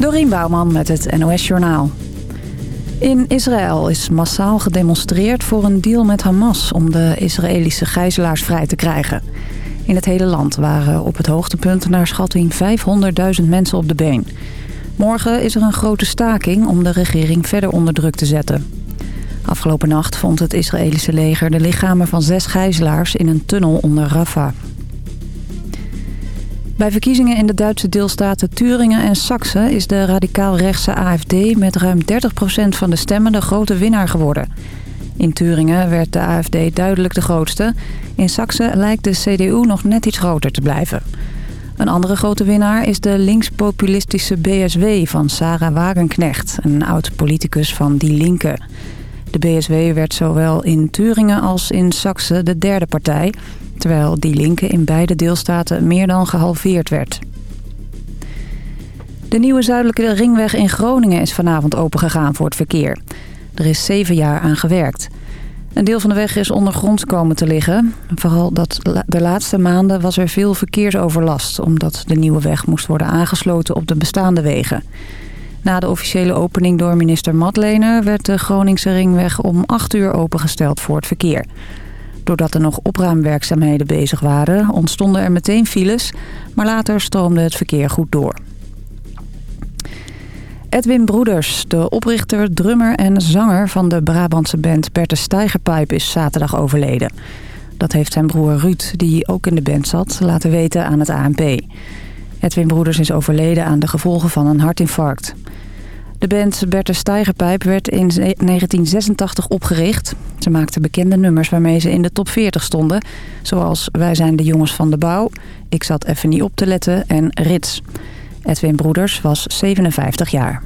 Dorien Bouwman met het NOS Journaal. In Israël is massaal gedemonstreerd voor een deal met Hamas... om de Israëlische gijzelaars vrij te krijgen. In het hele land waren op het hoogtepunt naar schatting 500.000 mensen op de been. Morgen is er een grote staking om de regering verder onder druk te zetten. Afgelopen nacht vond het Israëlische leger de lichamen van zes gijzelaars in een tunnel onder Rafah. Bij verkiezingen in de Duitse deelstaten Turingen en Saxe... is de radicaal-rechtse AFD met ruim 30% van de stemmen de grote winnaar geworden. In Turingen werd de AFD duidelijk de grootste. In Saxe lijkt de CDU nog net iets groter te blijven. Een andere grote winnaar is de linkspopulistische BSW van Sarah Wagenknecht... een oud-politicus van Die Linke. De BSW werd zowel in Turingen als in Saxe de derde partij terwijl die linken in beide deelstaten meer dan gehalveerd werd. De nieuwe zuidelijke ringweg in Groningen is vanavond opengegaan voor het verkeer. Er is zeven jaar aan gewerkt. Een deel van de weg is ondergronds komen te liggen. Vooral dat de laatste maanden was er veel verkeersoverlast... omdat de nieuwe weg moest worden aangesloten op de bestaande wegen. Na de officiële opening door minister Matlener... werd de Groningse ringweg om 8 uur opengesteld voor het verkeer. Doordat er nog opruimwerkzaamheden bezig waren, ontstonden er meteen files, maar later stroomde het verkeer goed door. Edwin Broeders, de oprichter, drummer en zanger van de Brabantse band Berte Steigerpipe, is zaterdag overleden. Dat heeft zijn broer Ruud, die ook in de band zat, laten weten aan het ANP. Edwin Broeders is overleden aan de gevolgen van een hartinfarct. De band Bertha Steigerpijp werd in 1986 opgericht. Ze maakte bekende nummers waarmee ze in de top 40 stonden. Zoals Wij zijn de jongens van de bouw, Ik zat even niet op te letten en Rits. Edwin Broeders was 57 jaar.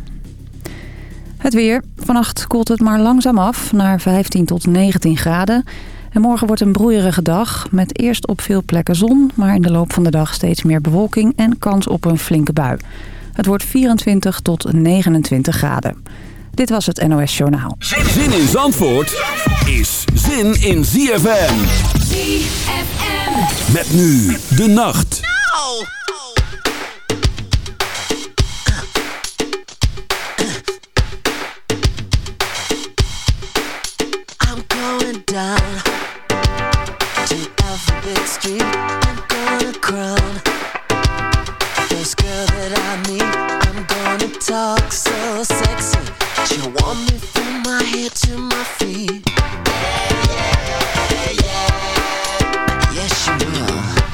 Het weer. Vannacht koelt het maar langzaam af naar 15 tot 19 graden. En morgen wordt een broeierige dag met eerst op veel plekken zon... maar in de loop van de dag steeds meer bewolking en kans op een flinke bui. Het wordt 24 tot 29 graden. Dit was het NOS Journaal. Zin in Zandvoort is zin in ZFM. ZFM. Met nu de nacht. I'm going down to Alphabet Street. I'm gonna crown first girl that I meet. I'm gonna talk so sexy. She'll want me from my head to my feet. Yes, she will.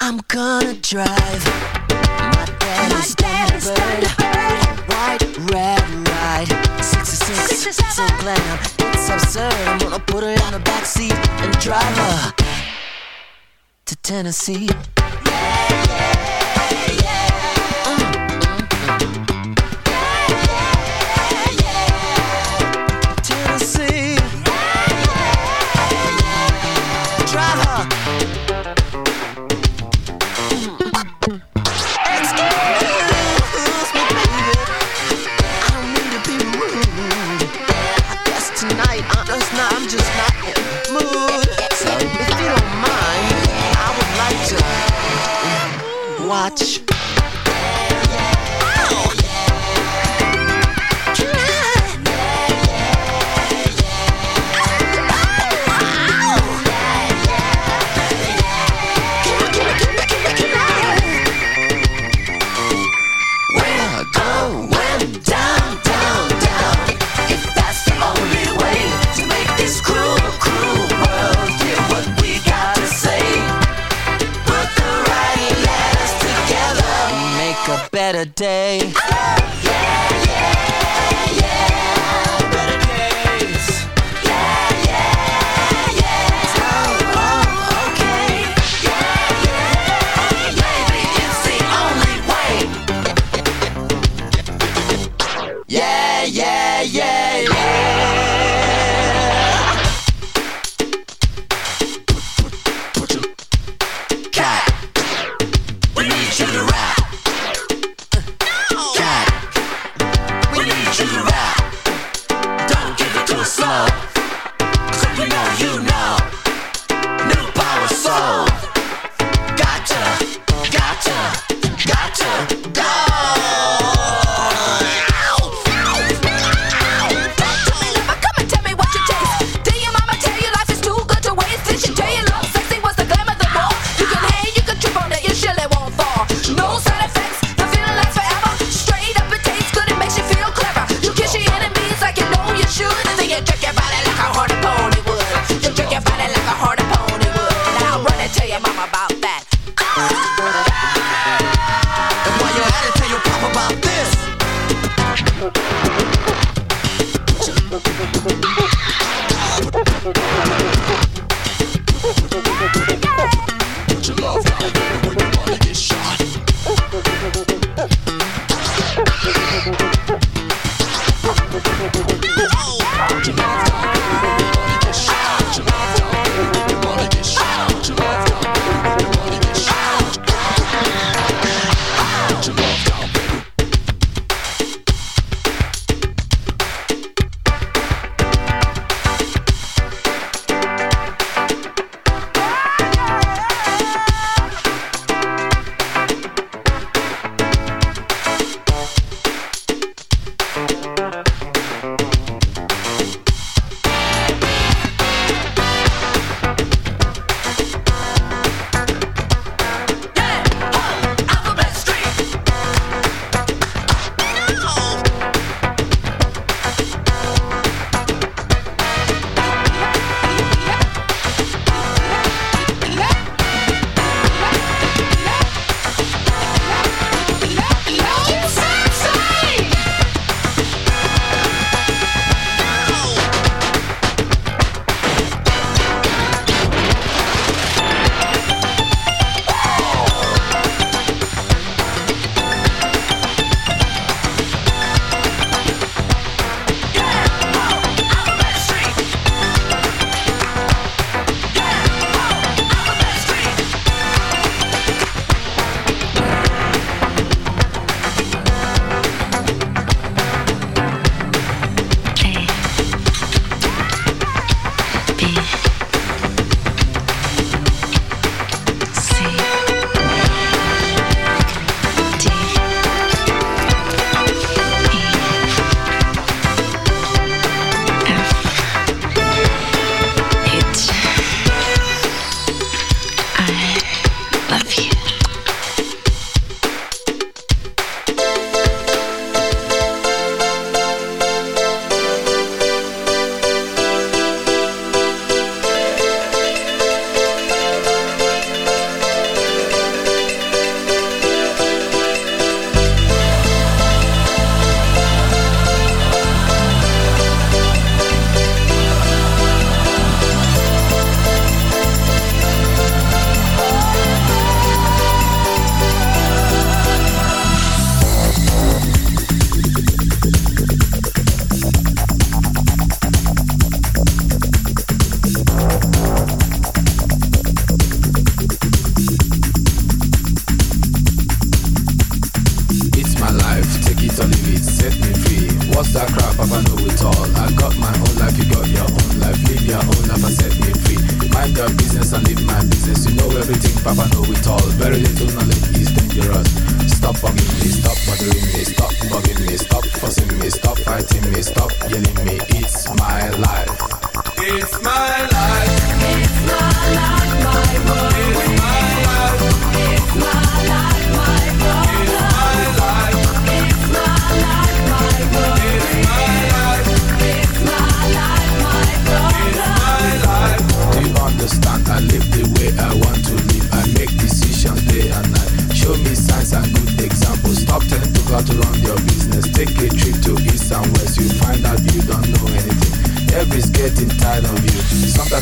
I'm gonna drive my daddy's Thunderbird. Ride. 66, so glam. It's absurd. I'm gonna put her in the backseat and drive her to Tennessee. Tennessee.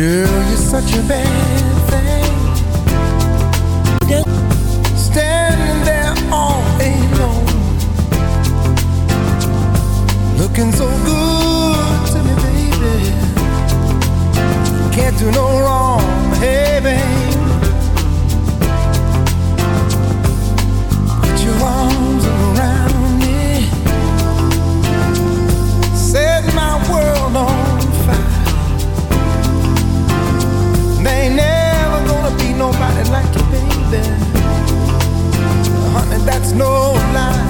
Girl, you're such a bad thing. Yeah. Standing there all alone. Looking so good to me, baby. Can't do no wrong, hey, baby. Put your arms around me. Set my world on that's no lie.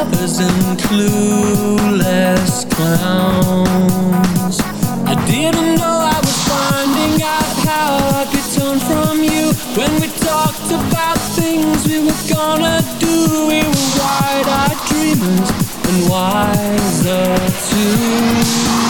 lovers and clueless clowns. I didn't know I was finding out how I could turn from you. When we talked about things we were gonna do We were wide-eyed dreamers and wiser too.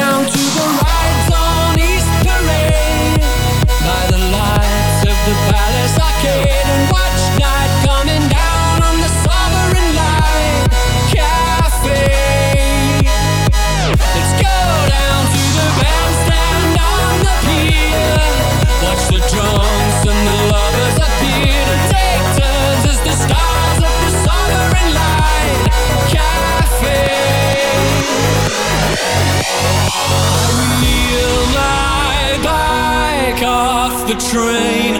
train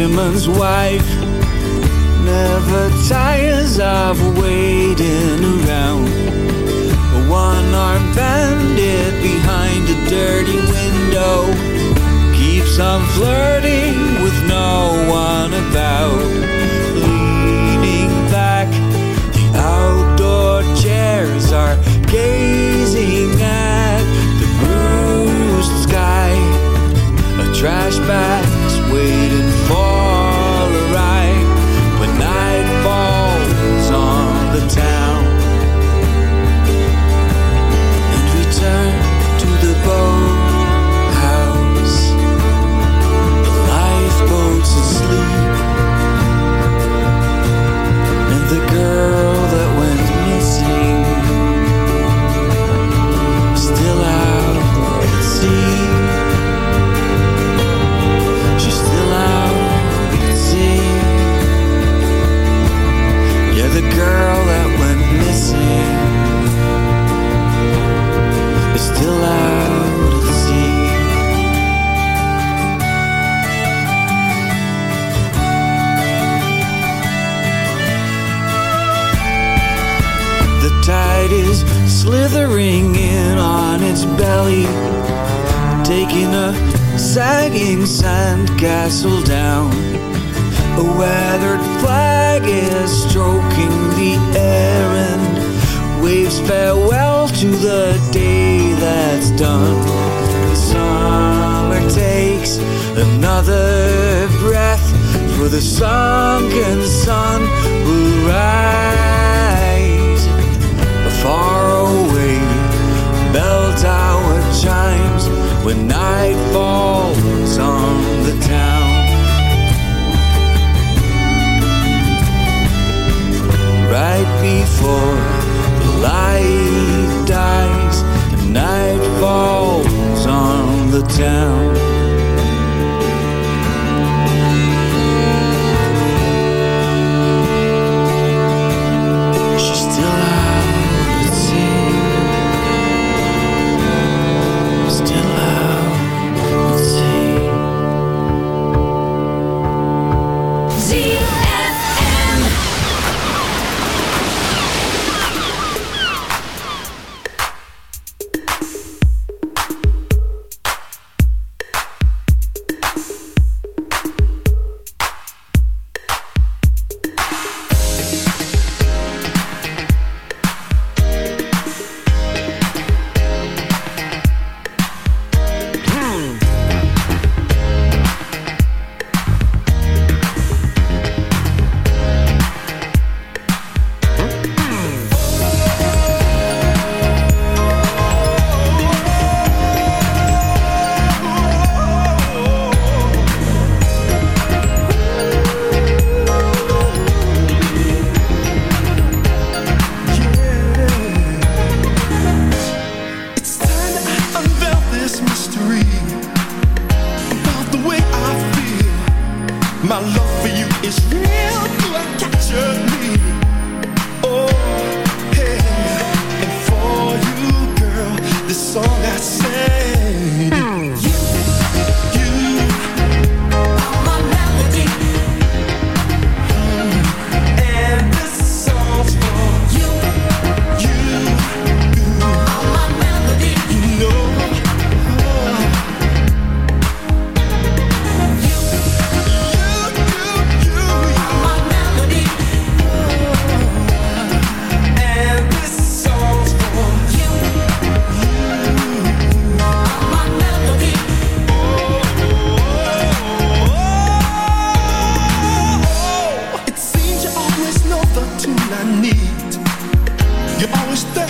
fisherman's wife You're always there